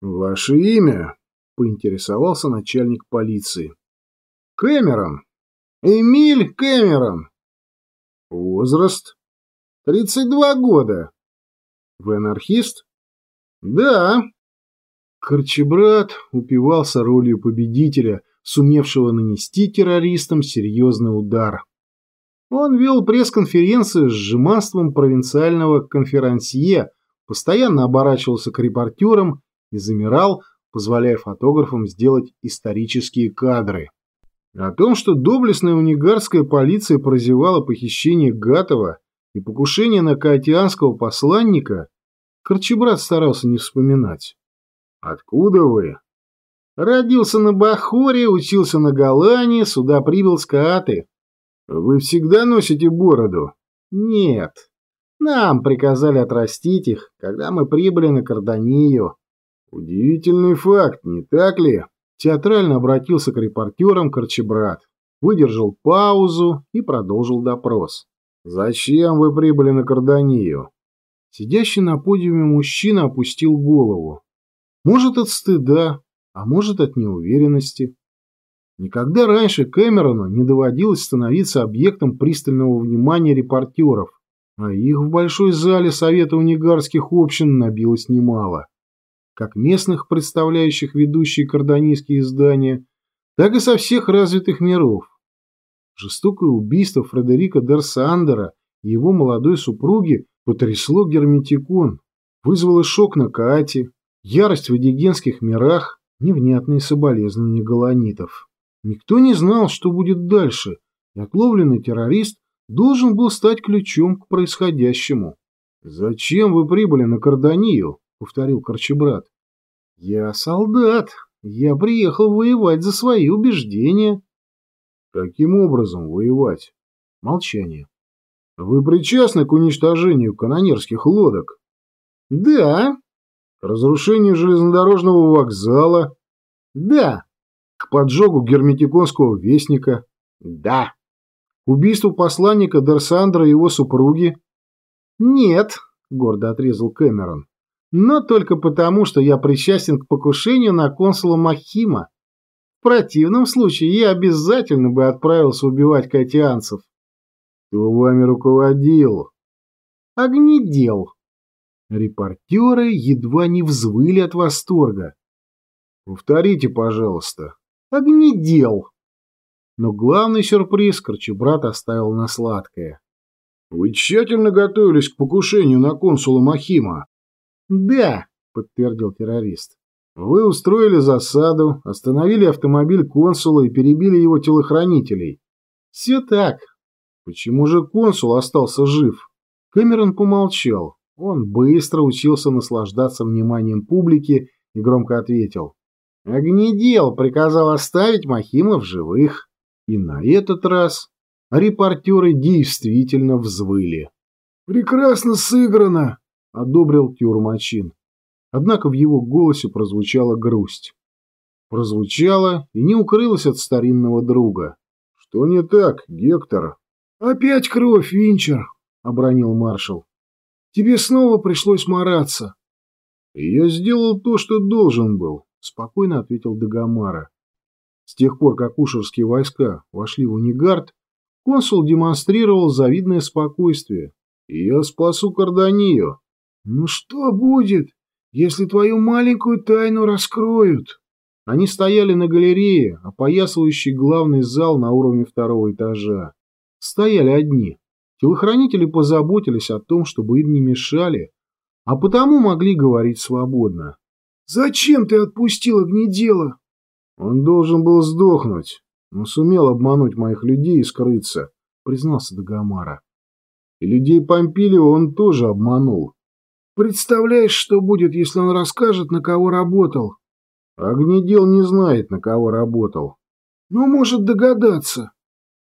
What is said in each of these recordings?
«Ваше имя?» — поинтересовался начальник полиции. «Кэмерон. Эмиль Кэмерон. Возраст? 32 года. Вы анархист?» «Да». Корчебрат упивался ролью победителя, сумевшего нанести террористам серьезный удар. Он вел пресс-конференцию с жеманством провинциального конферансье, постоянно оборачивался к репортерам и замирал, позволяя фотографам сделать исторические кадры. О том, что доблестная унигарская полиция прозевала похищение Гатова и покушение на каотианского посланника, Корчебрат старался не вспоминать. «Откуда вы?» «Родился на Бахоре, учился на Голландии, сюда прибыл с Кааты». «Вы всегда носите бороду?» «Нет. Нам приказали отрастить их, когда мы прибыли на Карданию». «Удивительный факт, не так ли?» Театрально обратился к репортерам Корчебрат, выдержал паузу и продолжил допрос. «Зачем вы прибыли на Карданию?» Сидящий на подиуме мужчина опустил голову. Может, от стыда, а может, от неуверенности. Никогда раньше Кэмерону не доводилось становиться объектом пристального внимания репортеров, а их в большой зале Совета унигарских общин набилось немало как местных, представляющих ведущие кардонийские издания, так и со всех развитых миров. Жестокое убийство Фредерика Дерсандера и его молодой супруги потрясло герметикон, вызвало шок на Каате, ярость в эдигенских мирах, невнятные соболезнования галанитов. Никто не знал, что будет дальше, и отловленный террорист должен был стать ключом к происходящему. «Зачем вы прибыли на Кардонию?» — повторил Корчебрат. «Я солдат. Я приехал воевать за свои убеждения». «Каким образом воевать?» Молчание. «Вы причастны к уничтожению канонерских лодок?» «Да». «К разрушению железнодорожного вокзала?» «Да». «К поджогу герметиконского вестника?» «Да». «К убийству посланника Дерсандра и его супруги?» «Нет», — гордо отрезал Кэмерон но только потому, что я причастен к покушению на консула Махима. В противном случае я обязательно бы отправился убивать катианцев. Кто вами руководил? Огнедел. Репортеры едва не взвыли от восторга. Повторите, пожалуйста. Огнедел. Но главный сюрприз Корчебрат оставил на сладкое. Вы тщательно готовились к покушению на консула Махима. «Да», — подтвердил террорист. «Вы устроили засаду, остановили автомобиль консула и перебили его телохранителей». «Все так». «Почему же консул остался жив?» Кэмерон помолчал. Он быстро учился наслаждаться вниманием публики и громко ответил. «Огнедел приказал оставить Махима в живых». И на этот раз репортеры действительно взвыли. «Прекрасно сыграно!» Одобрил Тюрмачин. Однако в его голосе прозвучала грусть. Прозвучала и не укрылась от старинного друга. — Что не так, Гектор? — Опять кровь, Винчер, — обронил маршал. — Тебе снова пришлось мараться. — Я сделал то, что должен был, — спокойно ответил Дагомара. С тех пор, как ушерские войска вошли в Унигард, консул демонстрировал завидное спокойствие. — Я спасу Карданию. «Ну что будет, если твою маленькую тайну раскроют?» Они стояли на галерее, опоясывающей главный зал на уровне второго этажа. Стояли одни. Телохранители позаботились о том, чтобы им не мешали, а потому могли говорить свободно. «Зачем ты отпустил огнедела?» «Он должен был сдохнуть, но сумел обмануть моих людей и скрыться», — признался Дагомара. «И людей Помпилио он тоже обманул. Представляешь, что будет, если он расскажет, на кого работал? Огнедел не знает, на кого работал. Но может догадаться.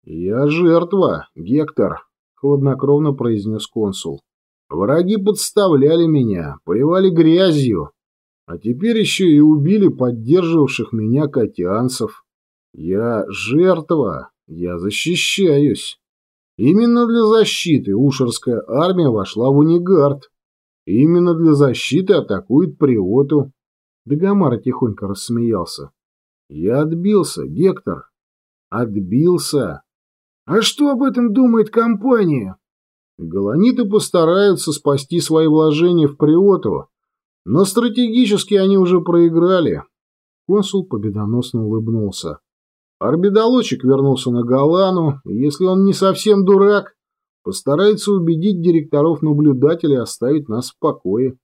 Я жертва, Гектор, хладнокровно произнес консул. Враги подставляли меня, поливали грязью, а теперь еще и убили поддерживавших меня катианцев. Я жертва, я защищаюсь. Именно для защиты Ушерская армия вошла в Унигард. Именно для защиты атакует Приоту. Дагомара тихонько рассмеялся. Я отбился, Гектор. Отбился. А что об этом думает компания? Галаниты постараются спасти свои вложения в Приотово, но стратегически они уже проиграли. Консул победоносно улыбнулся. Арбидолочек вернулся на Галану, и если он не совсем дурак, постарается убедить директоров-наблюдателей оставить нас в покое.